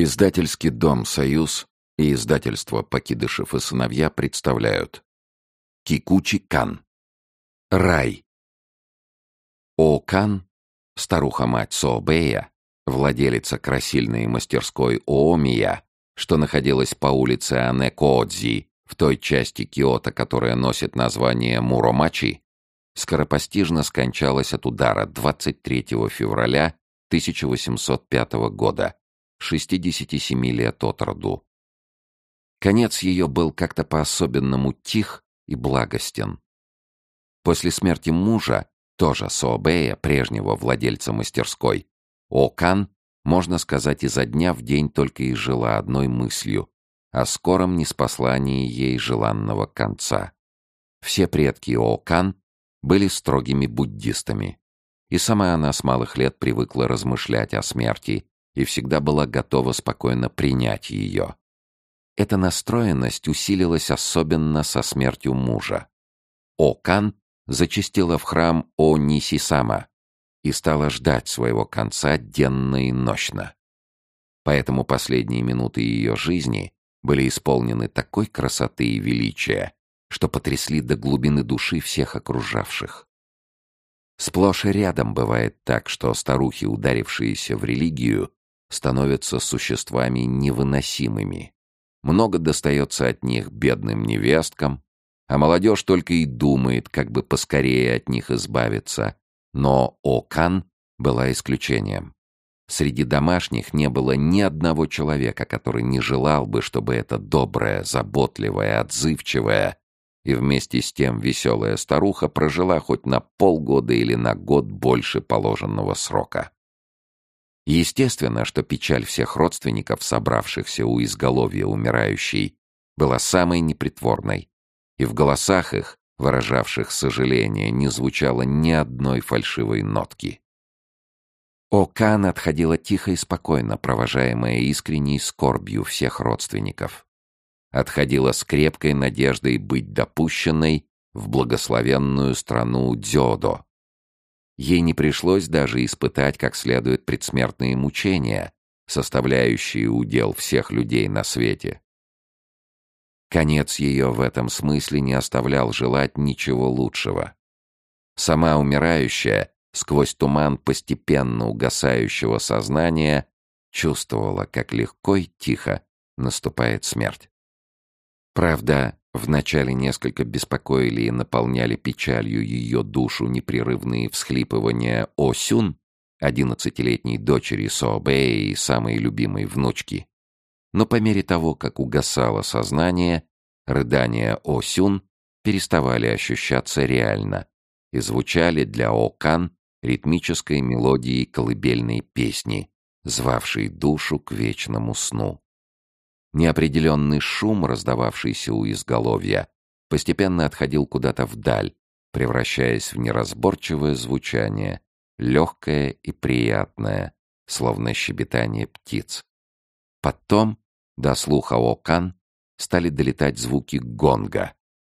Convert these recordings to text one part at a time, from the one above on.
Издательский дом «Союз» и издательство «Покидышев и сыновья» представляют. Кикучи Кан. Рай. О Кан, старуха-мать Сообея, владелица красильной мастерской Оомия, что находилась по улице Анекоодзи, в той части Киото, которая носит название Муромачи, скоропостижно скончалась от удара 23 февраля 1805 года 67 лет от роду. Конец ее был как-то по-особенному тих и благостен. После смерти мужа, тоже Сообея, прежнего владельца мастерской, Окан, можно сказать, изо дня в день только и жила одной мыслью о скором неспослании ей желанного конца. Все предки Окан были строгими буддистами, и сама она с малых лет привыкла размышлять о смерти и всегда была готова спокойно принять ее. Эта настроенность усилилась особенно со смертью мужа. Окан зачастила в храм О-Нисисама и стала ждать своего конца денно и нощно. Поэтому последние минуты ее жизни были исполнены такой красоты и величия, что потрясли до глубины души всех окружавших. Сплошь и рядом бывает так, что старухи, ударившиеся в религию, становятся существами невыносимыми. Много достается от них бедным невесткам, а молодежь только и думает, как бы поскорее от них избавиться. Но Окан была исключением. Среди домашних не было ни одного человека, который не желал бы, чтобы эта добрая, заботливая, отзывчивая и вместе с тем веселая старуха прожила хоть на полгода или на год больше положенного срока. Естественно, что печаль всех родственников, собравшихся у изголовья умирающей, была самой непритворной, и в голосах их, выражавших сожаление, не звучало ни одной фальшивой нотки. Окан отходила тихо и спокойно, провожаемая искренней скорбью всех родственников. Отходила с крепкой надеждой быть допущенной в благословенную страну Дзёдо, Ей не пришлось даже испытать как следует предсмертные мучения, составляющие удел всех людей на свете. Конец ее в этом смысле не оставлял желать ничего лучшего. Сама умирающая, сквозь туман постепенно угасающего сознания, чувствовала, как легко и тихо наступает смерть. Правда, Вначале несколько беспокоили и наполняли печалью ее душу непрерывные всхлипывания Осюн, одиннадцатилетней дочери Сообэи и самой любимой внучки. Но по мере того, как угасало сознание, рыдания Осюн переставали ощущаться реально и звучали для Окан ритмической мелодией колыбельной песни, звавшей душу к вечному сну. Неопределенный шум, раздававшийся у изголовья, постепенно отходил куда-то вдаль, превращаясь в неразборчивое звучание, легкое и приятное, словно щебетание птиц. Потом до слуха Окан стали долетать звуки гонга,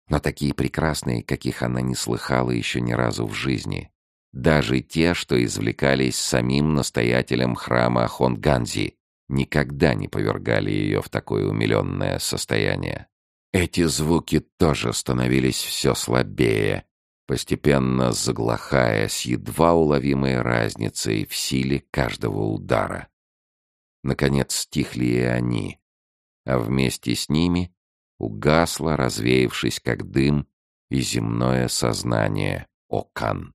но такие прекрасные, каких она не слыхала еще ни разу в жизни. Даже те, что извлекались самим настоятелем храма Хонганзи, никогда не повергали ее в такое умиленное состояние. Эти звуки тоже становились все слабее, постепенно заглохая с едва уловимой разницей в силе каждого удара. Наконец стихли и они, а вместе с ними угасло, развеявшись как дым, и земное сознание Окан.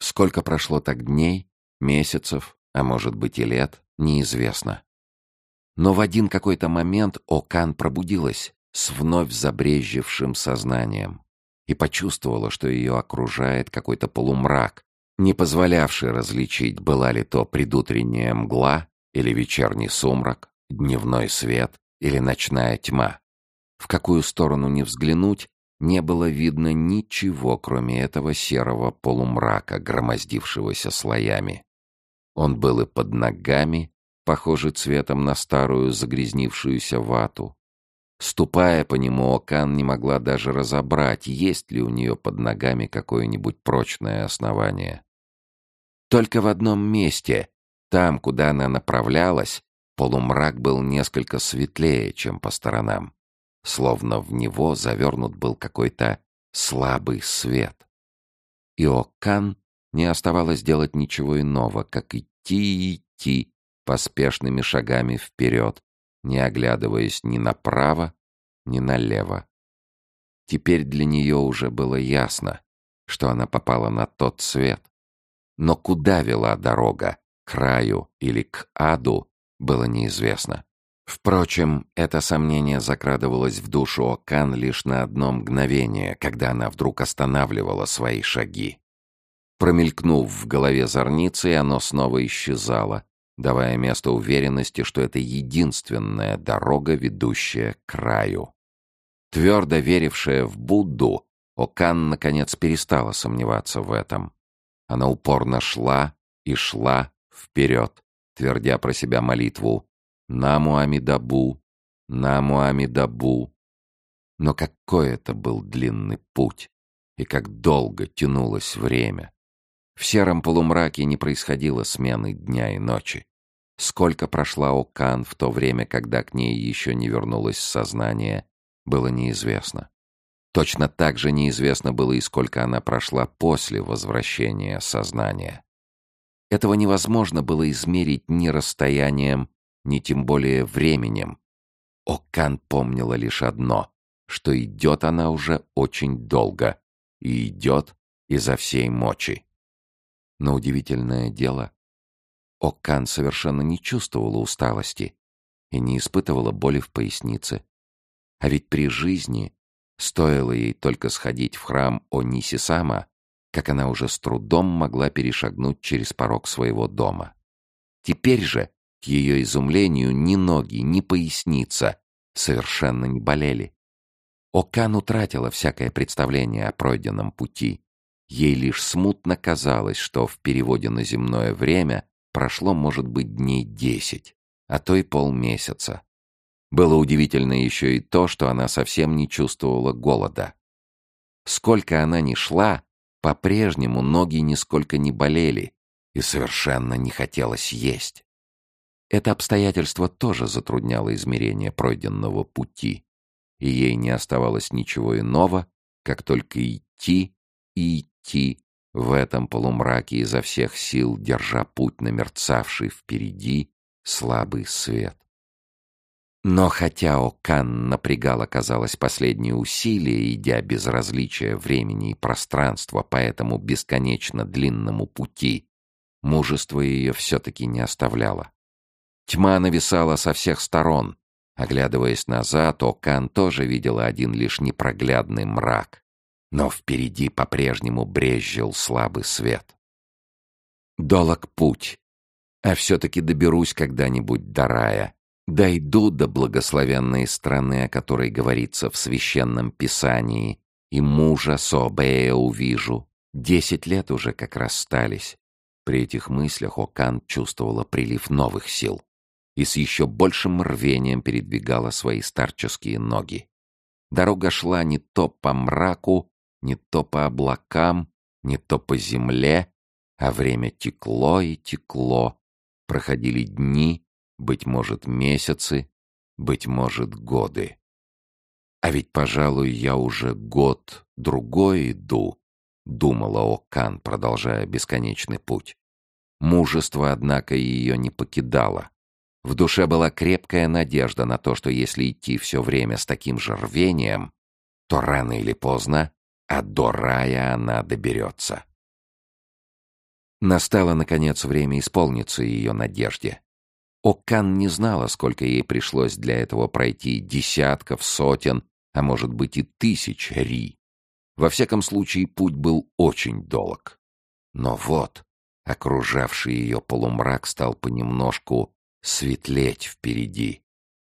Сколько прошло так дней, месяцев, а может быть и лет, неизвестно. Но в один какой-то момент Окан пробудилась с вновь забрежевшим сознанием и почувствовала, что ее окружает какой-то полумрак, не позволявший различить, была ли то предутренняя мгла или вечерний сумрак, дневной свет или ночная тьма. В какую сторону ни взглянуть, не было видно ничего, кроме этого серого полумрака, громоздившегося слоями. Он был и под ногами, похожий цветом на старую загрязнившуюся вату. Ступая по нему, Окан не могла даже разобрать, есть ли у нее под ногами какое-нибудь прочное основание. Только в одном месте, там, куда она направлялась, Полумрак был несколько светлее, чем по сторонам, словно в него завернут был какой-то слабый свет. И Окан не оставалось делать ничего иного, как идти и идти поспешными шагами вперед, не оглядываясь ни направо, ни налево. Теперь для нее уже было ясно, что она попала на тот свет. Но куда вела дорога, к раю или к аду, было неизвестно. Впрочем, это сомнение закрадывалось в душу Окан лишь на одно мгновение, когда она вдруг останавливала свои шаги. Промелькнув в голове зорницы, оно снова исчезало, давая место уверенности, что это единственная дорога, ведущая к краю. Твердо верившая в Будду, Окан, наконец, перестала сомневаться в этом. Она упорно шла и шла вперед, твердя про себя молитву «Наму Амидабу, Наму Амидабу». Но какой это был длинный путь, и как долго тянулось время. В сером полумраке не происходило смены дня и ночи. Сколько прошла Окан в то время, когда к ней еще не вернулось сознание, было неизвестно. Точно так же неизвестно было и сколько она прошла после возвращения сознания. Этого невозможно было измерить ни расстоянием, ни тем более временем. Окан помнила лишь одно, что идет она уже очень долго, и идет изо всей мочи. Но удивительное дело, Окан совершенно не чувствовала усталости и не испытывала боли в пояснице. А ведь при жизни стоило ей только сходить в храм Онисисама, как она уже с трудом могла перешагнуть через порог своего дома. Теперь же, к ее изумлению, ни ноги, ни поясница совершенно не болели. Окан утратила всякое представление о пройденном пути. Ей лишь смутно казалось, что в переводе на земное время прошло, может быть, дней десять, а то и полмесяца. Было удивительно еще и то, что она совсем не чувствовала голода. Сколько она ни шла, по-прежнему ноги нисколько не болели и совершенно не хотелось есть. Это обстоятельство тоже затрудняло измерение пройденного пути, и ей не оставалось ничего иного, как только идти и идти в этом полумраке изо всех сил, держа путь на мерцавший впереди слабый свет. Но хотя Окан напрягала, казалось, последние усилия, идя без различия времени и пространства по этому бесконечно длинному пути, мужество ее все-таки не оставляло. Тьма нависала со всех сторон. Оглядываясь назад, Окан тоже видела один лишь непроглядный мрак но впереди по-прежнему брезжил слабый свет. Долог путь, а все-таки доберусь когда-нибудь до рая, дойду до благословенной страны, о которой говорится в священном писании, и мужа Собея увижу. Десять лет уже как расстались. При этих мыслях Окан чувствовала прилив новых сил и с еще большим рвением передвигала свои старческие ноги. Дорога шла не то по мраку, не то по облакам, не то по земле, а время текло и текло. Проходили дни, быть может, месяцы, быть может, годы. А ведь, пожалуй, я уже год другой иду, думала Окан, продолжая бесконечный путь. Мужество, однако, ее не покидало. В душе была крепкая надежда на то, что если идти все время с таким же рвением, то рано или поздно а до рая она доберется. Настало, наконец, время исполниться ее надежде. Окан не знала, сколько ей пришлось для этого пройти десятков, сотен, а может быть и тысяч ри. Во всяком случае, путь был очень долг. Но вот, окружавший ее полумрак стал понемножку светлеть впереди.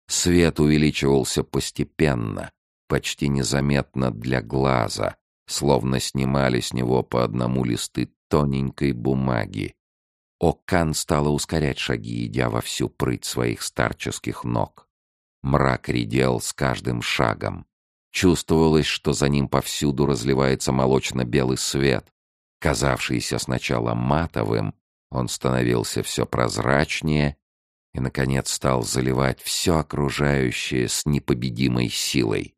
Свет увеличивался постепенно, почти незаметно для глаза, словно снимали с него по одному листы тоненькой бумаги. Окан стала ускорять шаги, идя во всю прыть своих старческих ног. Мрак редел с каждым шагом. Чувствовалось, что за ним повсюду разливается молочно-белый свет. Казавшийся сначала матовым, он становился все прозрачнее и, наконец, стал заливать все окружающее с непобедимой силой.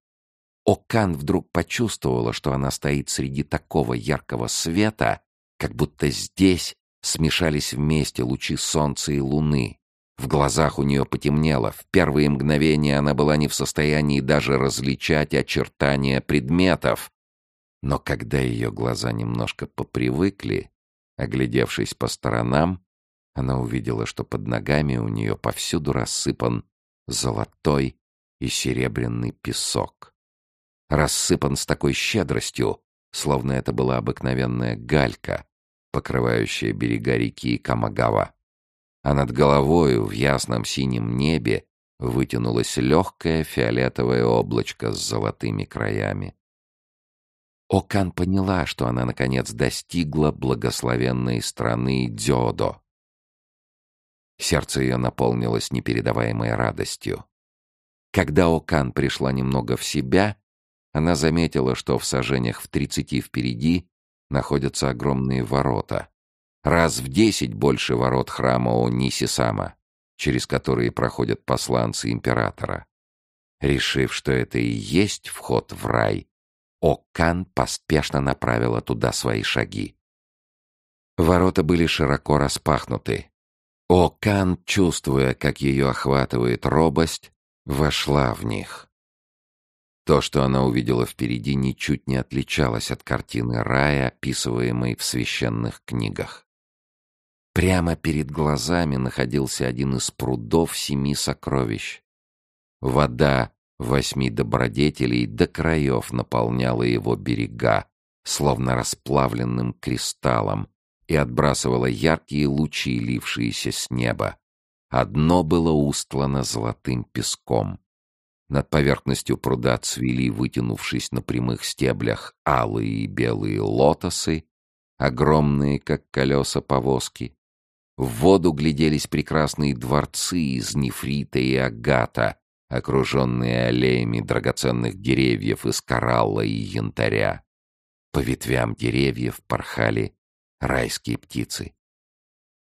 Окан вдруг почувствовала, что она стоит среди такого яркого света, как будто здесь смешались вместе лучи солнца и луны. В глазах у нее потемнело. В первые мгновения она была не в состоянии даже различать очертания предметов. Но когда ее глаза немножко попривыкли, оглядевшись по сторонам, она увидела, что под ногами у нее повсюду рассыпан золотой и серебряный песок. Рассыпан с такой щедростью, словно это была обыкновенная галька, покрывающая берега реки Камагава. А над головою в ясном синем небе вытянулось легкое фиолетовое облачко с золотыми краями. Окан поняла, что она наконец достигла благословенной страны Дзёдо. Сердце ее наполнилось непередаваемой радостью. Когда Окан пришла немного в себя, она заметила, что в сажениях в тридцати впереди находятся огромные ворота. Раз в десять больше ворот храма Онисисама, через которые проходят посланцы императора. Решив, что это и есть вход в рай, Окан поспешно направила туда свои шаги. Ворота были широко распахнуты. Окан, чувствуя, как ее охватывает робость, вошла в них. То, что она увидела впереди, ничуть не отличалось от картины рая, описываемой в священных книгах. Прямо перед глазами находился один из прудов семи сокровищ. Вода восьми добродетелей до краев наполняла его берега, словно расплавленным кристаллом, и отбрасывала яркие лучи, лившиеся с неба. Одно было устлано золотым песком. Над поверхностью пруда цвели, вытянувшись на прямых стеблях, алые и белые лотосы, огромные, как колеса повозки. В воду гляделись прекрасные дворцы из нефрита и агата, окруженные аллеями драгоценных деревьев из коралла и янтаря. По ветвям деревьев порхали райские птицы.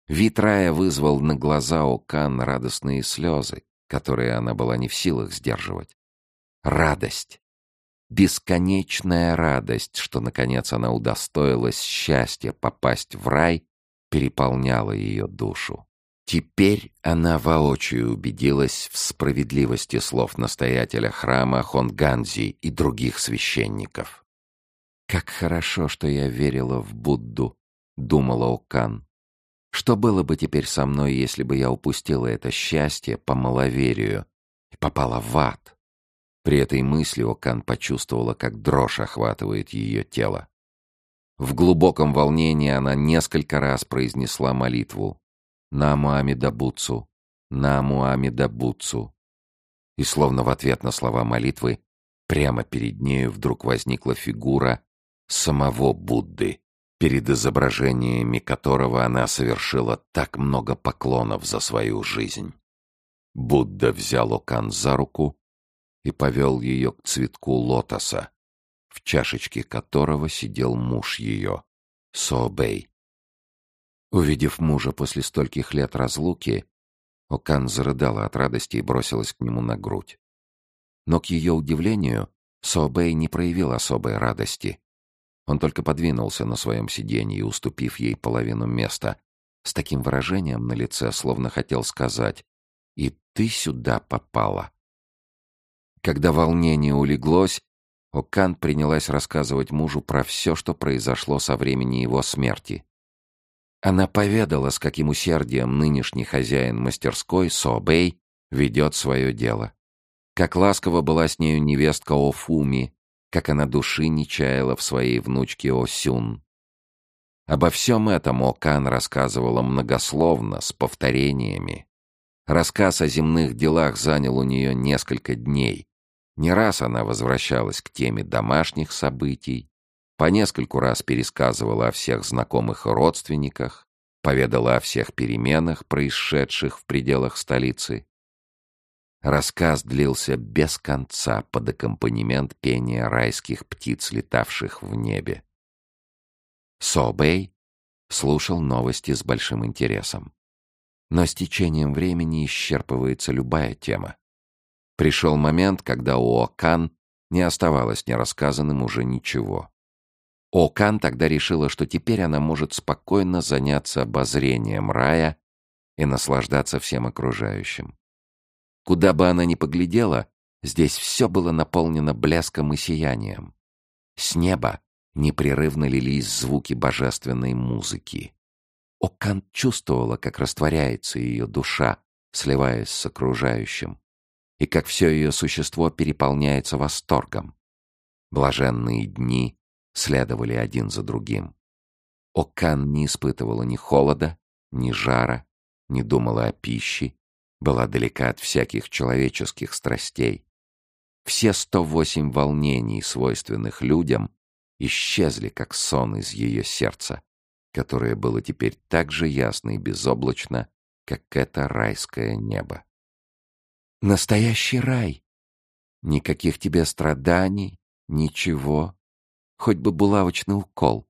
Вид рая вызвал на глаза Окан радостные слезы, которые она была не в силах сдерживать. Радость. Бесконечная радость, что, наконец, она удостоилась счастья попасть в рай, переполняла ее душу. Теперь она воочию убедилась в справедливости слов настоятеля храма Хонганзи и других священников. «Как хорошо, что я верила в Будду», — думала Окан. «Что было бы теперь со мной, если бы я упустила это счастье по маловерию и попала в ад?» При этой мысли Окан почувствовала, как дрожь охватывает ее тело. В глубоком волнении она несколько раз произнесла молитву Наму Амидабуцу, Наму Амидабуцу. И словно в ответ на слова молитвы, прямо перед нею вдруг возникла фигура самого Будды, перед изображениями которого она совершила так много поклонов за свою жизнь. Будда взял Окан за руку и повел ее к цветку лотоса, в чашечке которого сидел муж ее, Сообей. Увидев мужа после стольких лет разлуки, Окан зарыдала от радости и бросилась к нему на грудь. Но, к ее удивлению, Сообей не проявил особой радости. Он только подвинулся на своем сиденье, уступив ей половину места, с таким выражением на лице, словно хотел сказать «И ты сюда попала». Когда волнение улеглось, Окан принялась рассказывать мужу про все, что произошло со времени его смерти. Она поведала, с каким усердием нынешний хозяин мастерской, Собей, ведет свое дело. Как ласково была с нею невестка Офуми, как она души не чаяла в своей внучке Осюн. Обо всем этом Окан рассказывала многословно, с повторениями. Рассказ о земных делах занял у нее несколько дней. Не раз она возвращалась к теме домашних событий, по нескольку раз пересказывала о всех знакомых родственниках, поведала о всех переменах, происшедших в пределах столицы. Рассказ длился без конца под аккомпанемент пения райских птиц, летавших в небе. Собей слушал новости с большим интересом. Но с течением времени исчерпывается любая тема. Пришел момент, когда у Окан не оставалось нерассказанным уже ничего. Окан тогда решила, что теперь она может спокойно заняться обозрением рая и наслаждаться всем окружающим. Куда бы она ни поглядела, здесь все было наполнено блеском и сиянием. С неба непрерывно лились звуки божественной музыки. Окан чувствовала, как растворяется ее душа, сливаясь с окружающим, и как все ее существо переполняется восторгом. Блаженные дни следовали один за другим. Окан не испытывала ни холода, ни жара, не думала о пище, была далека от всяких человеческих страстей. Все 108 волнений, свойственных людям, исчезли, как сон из ее сердца, которое было теперь так же ясно и безоблачно, как это райское небо. Настоящий рай! Никаких тебе страданий, ничего. Хоть бы булавочный укол,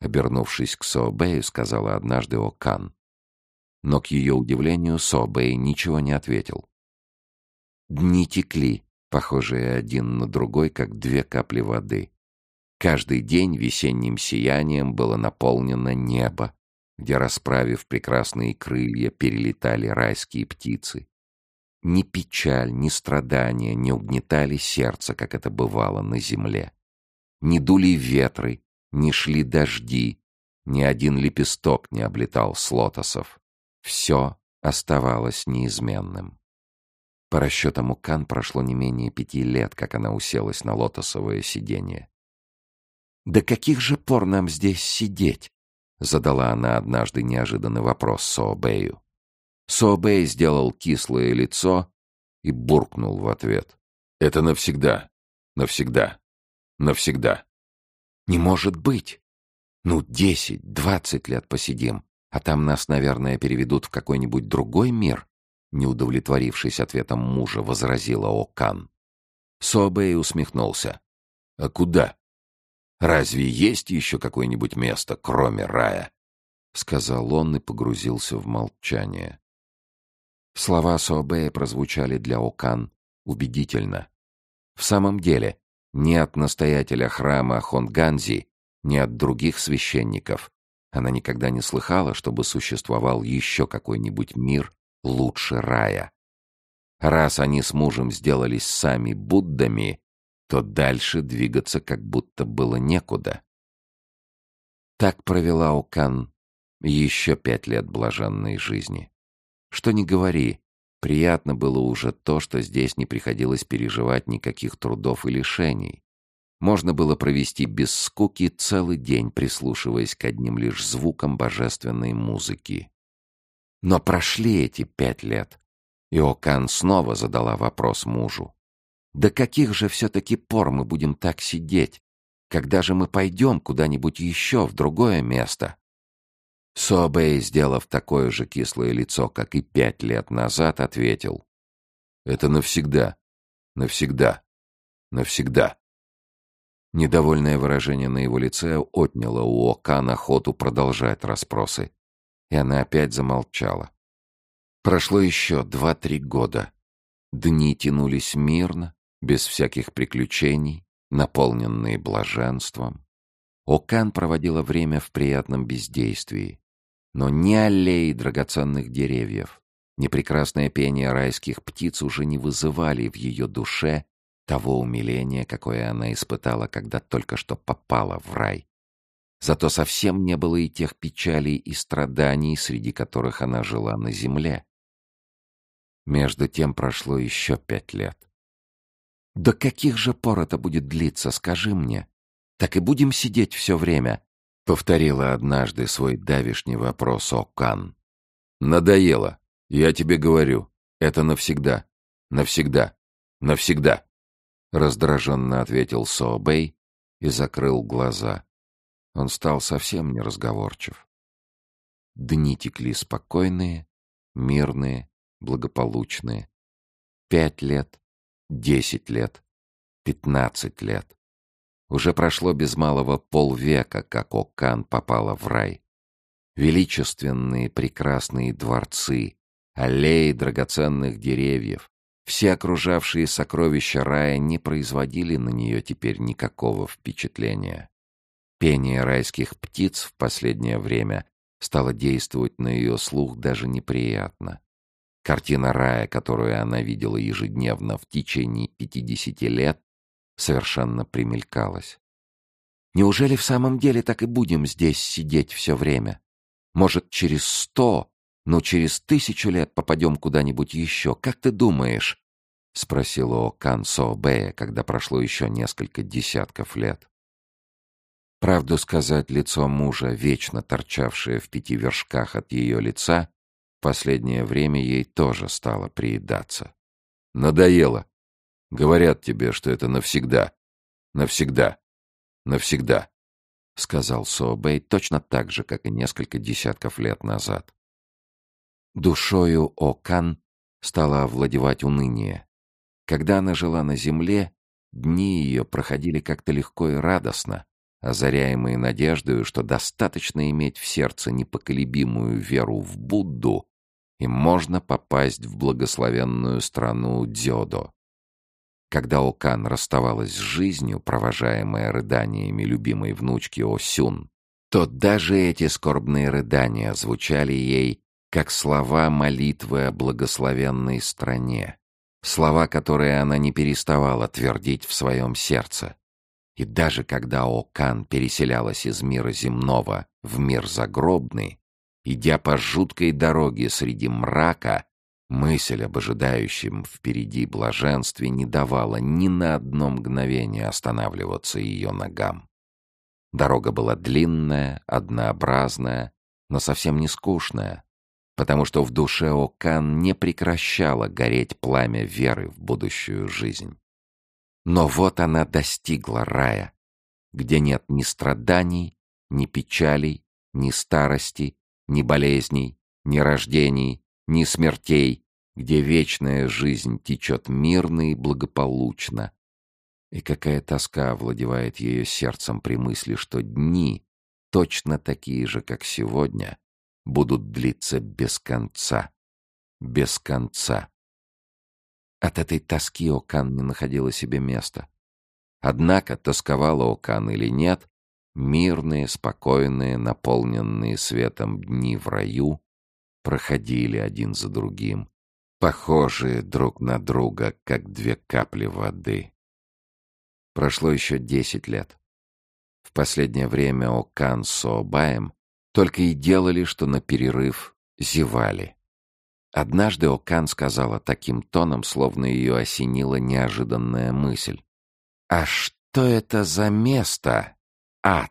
обернувшись к Сообею, сказала однажды Окан. Но к ее удивлению Сообей ничего не ответил. Дни текли, похожие один на другой, как две капли воды. Каждый день весенним сиянием было наполнено небо, где, расправив прекрасные крылья, перелетали райские птицы. Ни печаль, ни страдания не угнетали сердце, как это бывало на земле. Ни дули ветры, ни шли дожди, ни один лепесток не облетал с лотосов. Все оставалось неизменным. По расчетам Укан прошло не менее пяти лет, как она уселась на лотосовое сиденье. «До каких же пор нам здесь сидеть?» — задала она однажды неожиданный вопрос Сообею. Сообей сделал кислое лицо и буркнул в ответ. «Это навсегда, навсегда, навсегда». «Не может быть! Ну, десять, двадцать лет посидим, а там нас, наверное, переведут в какой-нибудь другой мир?» Не удовлетворившись ответом мужа, возразила Окан. Сообей усмехнулся. «А куда?» Разве есть еще какое-нибудь место, кроме рая?» — сказал он и погрузился в молчание. Слова Сообея прозвучали для Окан убедительно. В самом деле, ни от настоятеля храма Хонганзи, ни от других священников она никогда не слыхала, чтобы существовал еще какой-нибудь мир лучше рая. Раз они с мужем сделались сами Буддами, то дальше двигаться как будто было некуда. Так провела Окан еще пять лет блаженной жизни. Что ни говори, приятно было уже то, что здесь не приходилось переживать никаких трудов и лишений. Можно было провести без скуки целый день, прислушиваясь к одним лишь звукам божественной музыки. Но прошли эти пять лет, и Окан снова задала вопрос мужу. До каких же все-таки пор мы будем так сидеть? Когда же мы пойдем куда-нибудь еще, в другое место?» Собей, сделав такое же кислое лицо, как и пять лет назад, ответил. «Это навсегда, навсегда, навсегда». Недовольное выражение на его лице отняло у Окан охоту продолжать расспросы, и она опять замолчала. Прошло еще два-три года. Дни тянулись мирно, без всяких приключений, наполненные блаженством. Окан проводила время в приятном бездействии. Но ни аллеи драгоценных деревьев, ни прекрасное пение райских птиц уже не вызывали в ее душе того умиления, какое она испытала, когда только что попала в рай. Зато совсем не было и тех печалей и страданий, среди которых она жила на земле. Между тем прошло еще пять лет. «До каких же пор это будет длиться, скажи мне? Так и будем сидеть все время?» — повторила однажды свой давишний вопрос Окан. «Надоело. Я тебе говорю. Это навсегда. Навсегда. Навсегда!» Раздраженно ответил Сообей и закрыл глаза. Он стал совсем неразговорчив. Дни текли спокойные, мирные, благополучные. Пять лет, Десять лет. Пятнадцать лет. Уже прошло без малого полвека, как Окан попала в рай. Величественные прекрасные дворцы, аллеи драгоценных деревьев, все окружавшие сокровища рая не производили на нее теперь никакого впечатления. Пение райских птиц в последнее время стало действовать на ее слух даже неприятно. Картина рая, которую она видела ежедневно в течение пятидесяти лет, совершенно примелькалась. Неужели в самом деле так и будем здесь сидеть все время? Может, через сто, ну, через тысячу лет попадем куда-нибудь еще? Как ты думаешь?» — спросила Окан Сообея, когда прошло еще несколько десятков лет. Правду сказать, лицо мужа, вечно торчавшее в пяти вершках от ее лица, последнее время ей тоже стало приедаться. «Надоело. Говорят тебе, что это навсегда. Навсегда. Навсегда», — сказал Сообей точно так же, как и несколько десятков лет назад. Душою Окан стала овладевать уныние. Когда она жила на земле, дни ее проходили как-то легко и радостно, озаряемые надеждой, что достаточно иметь в сердце непоколебимую веру в Будду, и можно попасть в благословенную страну Дзёдо. Когда Окан расставалась с жизнью, провожаемая рыданиями любимой внучки Осюн, то даже эти скорбные рыдания звучали ей как слова молитвы о благословенной стране, слова, которые она не переставала твердить в своем сердце. И даже когда Окан переселялась из мира земного в мир загробный, идя по жуткой дороге среди мрака, мысль об ожидающем впереди блаженстве не давала ни на одно мгновение останавливаться ее ногам. Дорога была длинная, однообразная, но совсем не скучная, потому что в душе Окан не прекращало гореть пламя веры в будущую жизнь. Но вот она достигла рая, где нет ни страданий, ни печалей, ни старости, ни болезней, ни рождений, ни смертей, где вечная жизнь течет мирно и благополучно. И какая тоска овладевает ее сердцем при мысли, что дни, точно такие же, как сегодня, будут длиться без конца. Без конца. От этой тоски Окан не находила себе места. Однако, тосковала Окан или нет, мирные, спокойные, наполненные светом дни в раю проходили один за другим, похожие друг на друга, как две капли воды. Прошло еще десять лет. В последнее время Окан с Сообаем только и делали, что на перерыв зевали. Однажды Окан сказала таким тоном, словно ее осенила неожиданная мысль. «А что это за место? Ад!»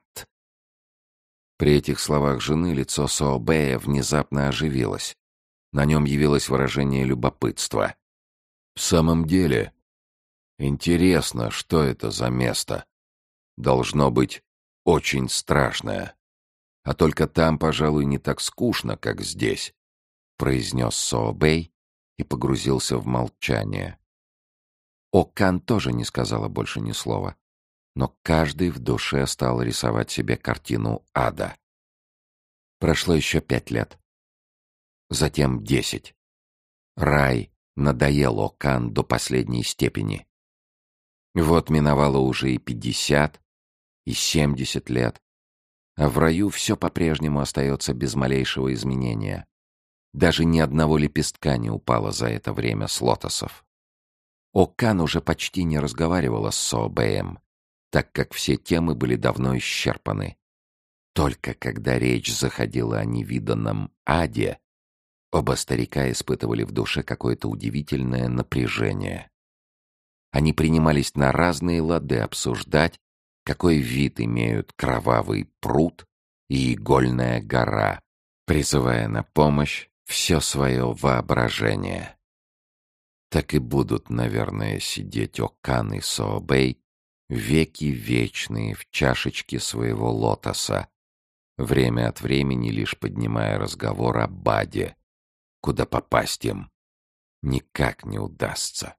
При этих словах жены лицо Сообея внезапно оживилось. На нем явилось выражение любопытства. «В самом деле, интересно, что это за место? Должно быть очень страшное. А только там, пожалуй, не так скучно, как здесь произнес Сообей и погрузился в молчание. Окан тоже не сказала больше ни слова, но каждый в душе стал рисовать себе картину ада. Прошло еще пять лет. Затем десять. Рай надоел Окан до последней степени. Вот миновало уже и пятьдесят, и семьдесят лет, а в раю все по-прежнему остается без малейшего изменения. Даже ни одного лепестка не упало за это время с лотосов. Окан уже почти не разговаривала с Сообеем, так как все темы были давно исчерпаны. Только когда речь заходила о невиданном аде, оба старика испытывали в душе какое-то удивительное напряжение. Они принимались на разные лады обсуждать, какой вид имеют кровавый пруд и игольная гора, призывая на помощь все свое воображение. Так и будут, наверное, сидеть Окан и Сообей веки вечные в чашечке своего лотоса, время от времени лишь поднимая разговор о Баде, куда попасть им никак не удастся.